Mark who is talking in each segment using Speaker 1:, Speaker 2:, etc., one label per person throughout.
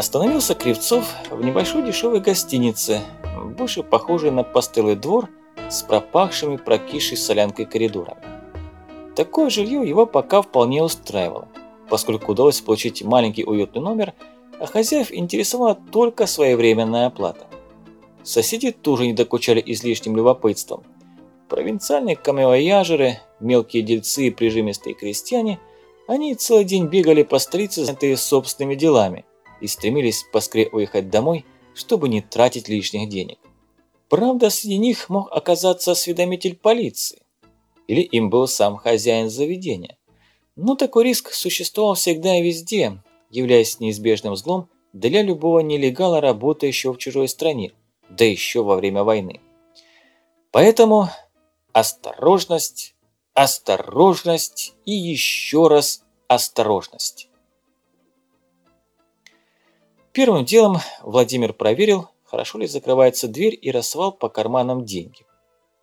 Speaker 1: Остановился Кривцов в небольшой дешевой гостинице, больше похожей на постылый двор с пропахшими прокисшей солянкой коридорами. Такое жилье его пока вполне устраивало, поскольку удалось получить маленький уютный номер, а хозяев интересовала только своевременная оплата. Соседи тоже не докучали излишним любопытством. Провинциальные камевояжеры, мелкие дельцы и прижимистые крестьяне, они целый день бегали по столице, занятые собственными делами, и стремились поскорее уехать домой, чтобы не тратить лишних денег. Правда, среди них мог оказаться осведомитель полиции. Или им был сам хозяин заведения. Но такой риск существовал всегда и везде, являясь неизбежным злом для любого нелегала, работающего в чужой стране, да еще во время войны. Поэтому осторожность, осторожность и еще раз осторожность. Первым делом Владимир проверил, хорошо ли закрывается дверь и рассвал по карманам деньги.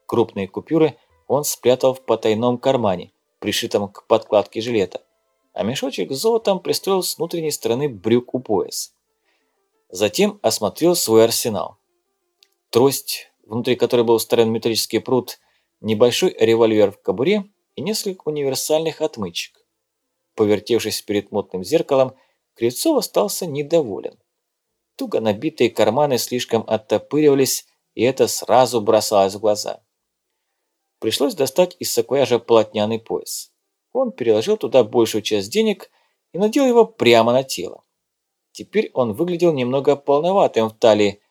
Speaker 1: Крупные купюры он спрятал в потайном кармане, пришитом к подкладке жилета, а мешочек с золотом пристроил с внутренней стороны брюк у пояса. Затем осмотрел свой арсенал. Трость, внутри которой был встроен металлический пруд, небольшой револьвер в кобуре и несколько универсальных отмычек. Повертевшись перед мутным зеркалом, Кривцов остался недоволен. Туго набитые карманы слишком оттопыривались, и это сразу бросалось в глаза. Пришлось достать из саквояжа полотняный пояс. Он переложил туда большую часть денег и надел его прямо на тело. Теперь он выглядел немного полноватым в талии,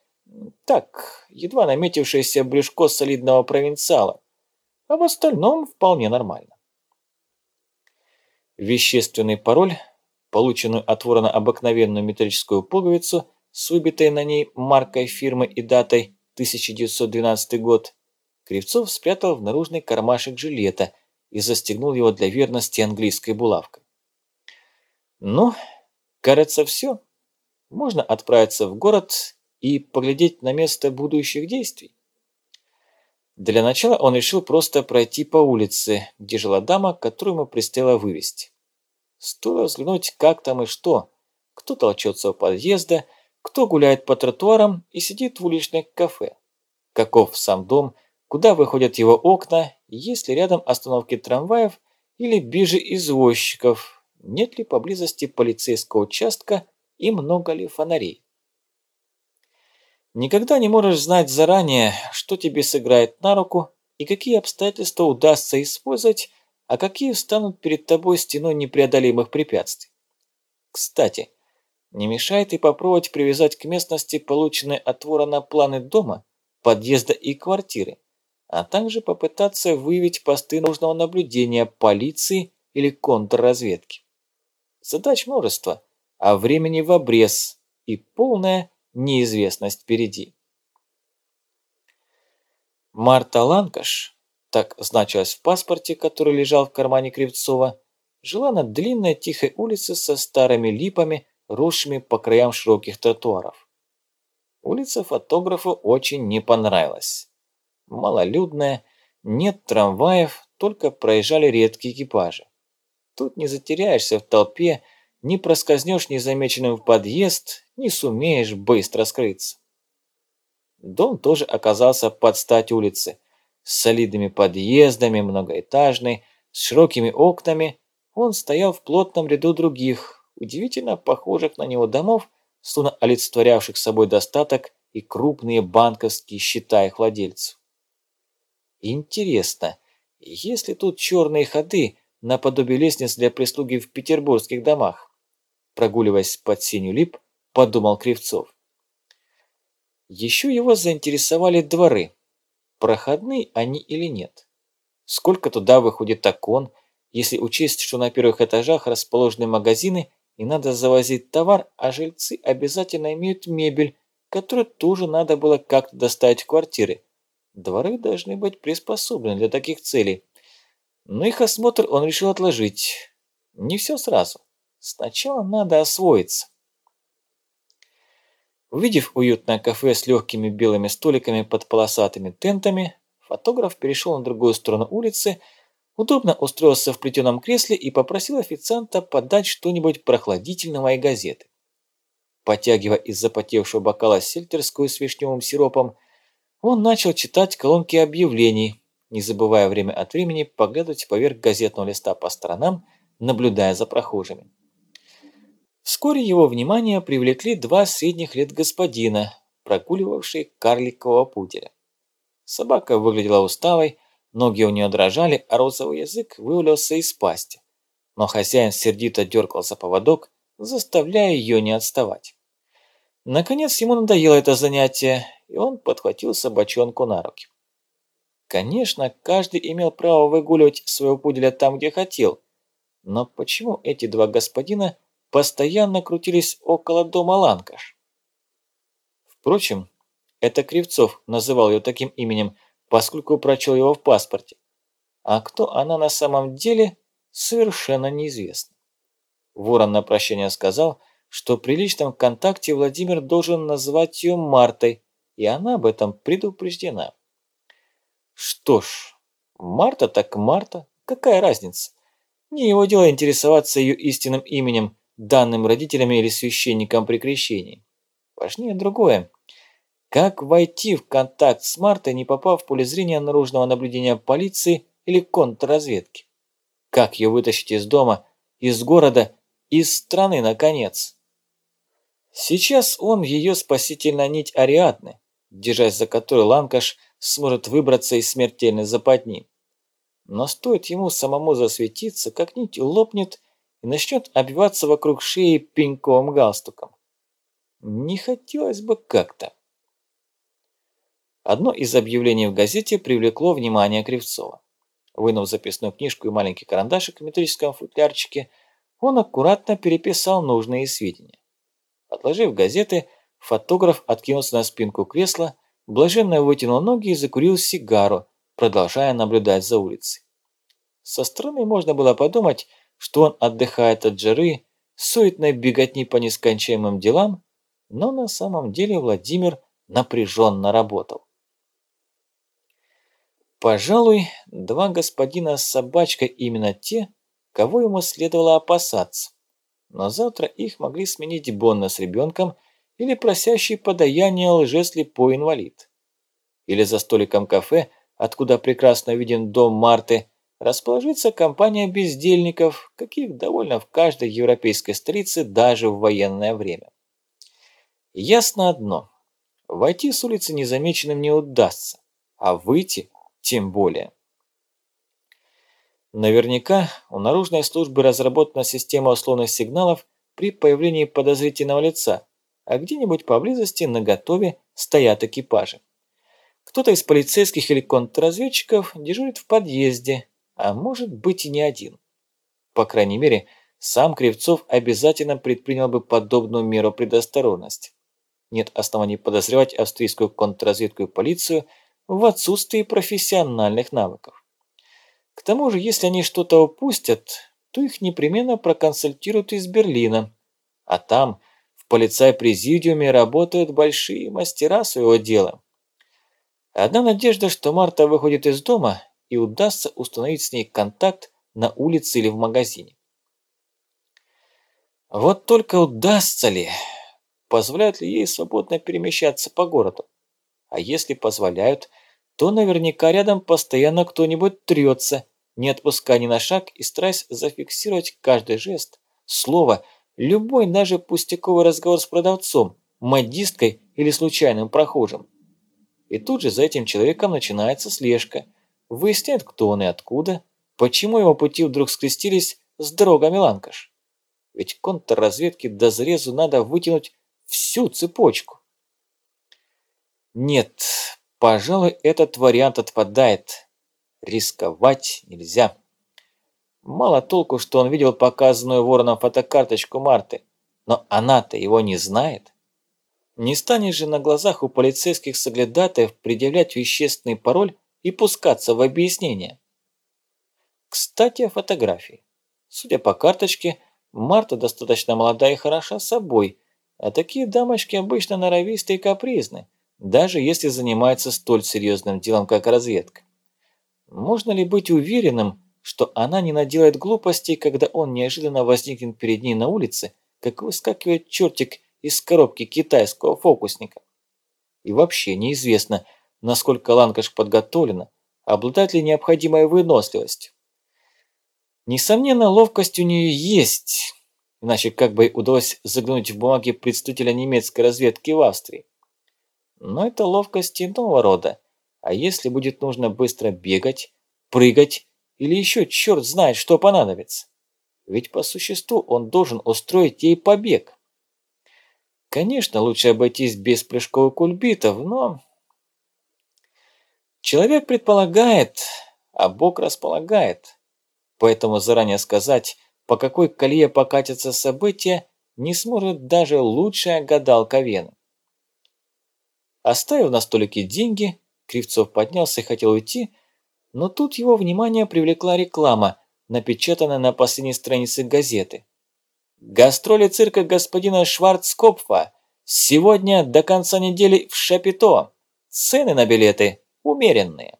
Speaker 1: так, едва наметившееся брюшко солидного провинциала, а в остальном вполне нормально. Вещественный пароль полученную от ворона обыкновенную металлическую пуговицу с выбитой на ней маркой фирмы и датой 1912 год, Кривцов спрятал в наружный кармашек жилета и застегнул его для верности английской булавкой. Ну, кажется, все. Можно отправиться в город и поглядеть на место будущих действий. Для начала он решил просто пройти по улице, где жила дама, которую ему предстояло вывести. Стоило взглянуть, как там и что. Кто толчется у подъезда, кто гуляет по тротуарам и сидит в уличных кафе. Каков сам дом, куда выходят его окна, есть ли рядом остановки трамваев или биржи извозчиков, нет ли поблизости полицейского участка и много ли фонарей. Никогда не можешь знать заранее, что тебе сыграет на руку и какие обстоятельства удастся использовать, а какие встанут перед тобой стеной непреодолимых препятствий. Кстати, не мешает и попробовать привязать к местности полученные от ворона планы дома, подъезда и квартиры, а также попытаться выявить посты нужного наблюдения полиции или контрразведки. Задач множество, а времени в обрез и полная неизвестность впереди. Марта Ланкаш так значилось в паспорте, который лежал в кармане Кривцова, жила на длинной тихой улице со старыми липами, росшими по краям широких тротуаров. Улица фотографу очень не понравилась. Малолюдная, нет трамваев, только проезжали редкие экипажи. Тут не затеряешься в толпе, не проскользнешь незамеченным в подъезд, не сумеешь быстро скрыться. Дом тоже оказался под стать улице – с солидными подъездами, многоэтажный, с широкими окнами, он стоял в плотном ряду других, удивительно похожих на него домов, словно олицетворявших собой достаток и крупные банковские счета их владельцев. Интересно, есть ли тут черные ходы наподобие лестниц для прислуги в петербургских домах? Прогуливаясь под синюю лип, подумал Кривцов. Еще его заинтересовали дворы – проходные они или нет. Сколько туда выходит окон, если учесть, что на первых этажах расположены магазины и надо завозить товар, а жильцы обязательно имеют мебель, которую тоже надо было как-то доставить в квартиры. Дворы должны быть приспособлены для таких целей. Но их осмотр он решил отложить. Не все сразу. Сначала надо освоиться. Увидев уютное кафе с легкими белыми столиками под полосатыми тентами, фотограф перешел на другую сторону улицы, удобно устроился в плетеном кресле и попросил официанта подать что-нибудь прохладительного и газеты. Потягивая из запотевшего бокала сельтерскую с вишневым сиропом, он начал читать колонки объявлений, не забывая время от времени поглядывать поверх газетного листа по сторонам, наблюдая за прохожими. Вскоре его внимание привлекли два средних лет господина, прогуливавшие карликового пуделя. Собака выглядела усталой, ноги у нее дрожали, а розовый язык вывалился из пасти. Но хозяин сердито дергал за поводок, заставляя ее не отставать. Наконец ему надоело это занятие, и он подхватил собачонку на руки. Конечно, каждый имел право выгуливать своего пуделя там, где хотел, но почему эти два господина постоянно крутились около дома Ланкаш? Впрочем, это Кривцов называл ее таким именем, поскольку прочел его в паспорте. А кто она на самом деле, совершенно неизвестно. Ворон на прощание сказал, что при личном контакте Владимир должен называть ее Мартой, и она об этом предупреждена. Что ж, Марта так Марта, какая разница? Не его дело интересоваться ее истинным именем, данным родителями или священником при крещении. Важнее другое. Как войти в контакт с Мартой, не попав в поле зрения наружного наблюдения полиции или контрразведки? Как ее вытащить из дома, из города, из страны, наконец? Сейчас он ее спасительная нить Ариадны, держась за которой Ланкаш сможет выбраться из смертельной западни. Но стоит ему самому засветиться, как нить лопнет и начнет обвиваться вокруг шеи пеньковым галстуком. Не хотелось бы как-то. Одно из объявлений в газете привлекло внимание Кривцова. Вынув записную книжку и маленький карандашик в метрическом футлярчике, он аккуратно переписал нужные сведения. Отложив газеты, фотограф откинулся на спинку кресла Блаженно вытянул ноги и закурил сигару, продолжая наблюдать за улицей. Со стороны можно было подумать, что он отдыхает от жары, суетной беготни по нескончаемым делам, но на самом деле Владимир напряженно работал. Пожалуй, два господина с собачкой именно те, кого ему следовало опасаться. Но завтра их могли сменить Бонна с ребенком или просящий подаяние лжеслепой инвалид. Или за столиком кафе, откуда прекрасно виден дом Марты, расположится компания бездельников, каких довольно в каждой европейской столице даже в военное время. Ясно одно. Войти с улицы незамеченным не удастся, а выйти тем более. Наверняка у наружной службы разработана система условных сигналов при появлении подозрительного лица, а где-нибудь поблизости на готове стоят экипажи. Кто-то из полицейских или контрразведчиков дежурит в подъезде, а может быть и не один. По крайней мере, сам Кривцов обязательно предпринял бы подобную меру предосторожности. Нет оснований подозревать австрийскую контрразведку и полицию в отсутствии профессиональных навыков. К тому же, если они что-то упустят, то их непременно проконсультируют из Берлина, а там полицай-президиуме работают большие мастера своего дела. Одна надежда, что Марта выходит из дома и удастся установить с ней контакт на улице или в магазине. Вот только удастся ли? Позволяют ли ей свободно перемещаться по городу? А если позволяют, то наверняка рядом постоянно кто-нибудь трется, не отпуская ни на шаг и стараясь зафиксировать каждый жест, слово – Любой, даже пустяковый разговор с продавцом, модисткой или случайным прохожим. И тут же за этим человеком начинается слежка. Выясняют, кто он и откуда, почему его пути вдруг скрестились с дорогами Ланкаш. Ведь контрразведке до зрезу надо вытянуть всю цепочку. Нет, пожалуй, этот вариант отпадает. Рисковать нельзя. Мало толку, что он видел показанную вороном фотокарточку Марты, но она-то его не знает. Не станешь же на глазах у полицейских соглядатаев предъявлять вещественный пароль и пускаться в объяснение. Кстати, о фотографии. Судя по карточке, Марта достаточно молода и хороша собой, а такие дамочки обычно норовисты и капризны, даже если занимаются столь серьезным делом, как разведка. Можно ли быть уверенным, что она не наделает глупостей, когда он неожиданно возникнет перед ней на улице, как выскакивает чертик из коробки китайского фокусника. И вообще неизвестно, насколько Ланкаш подготовлена, обладает ли необходимой выносливостью. Несомненно, ловкость у нее есть, иначе как бы удалось заглянуть в бумаги представителя немецкой разведки в Австрии. Но это ловкость иного рода, а если будет нужно быстро бегать, прыгать или еще черт знает, что понадобится? Ведь по существу он должен устроить ей побег. Конечно, лучше обойтись без прыжковых кульбитов, но... Человек предполагает, а Бог располагает. Поэтому заранее сказать, по какой колее покатятся события, не сможет даже лучшая гадалка Вены. Оставив на столике деньги, Кривцов поднялся и хотел уйти, но тут его внимание привлекла реклама, напечатанная на последней странице газеты. Гастроли цирка господина Шварцкопфа. Сегодня до конца недели в Шапито. Цены на билеты умеренные.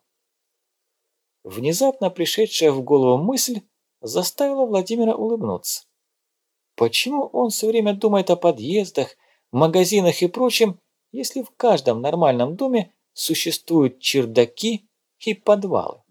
Speaker 1: Внезапно пришедшая в голову мысль заставила Владимира улыбнуться. Почему он все время думает о подъездах, магазинах и прочем, если в каждом нормальном доме существуют чердаки и подвалы?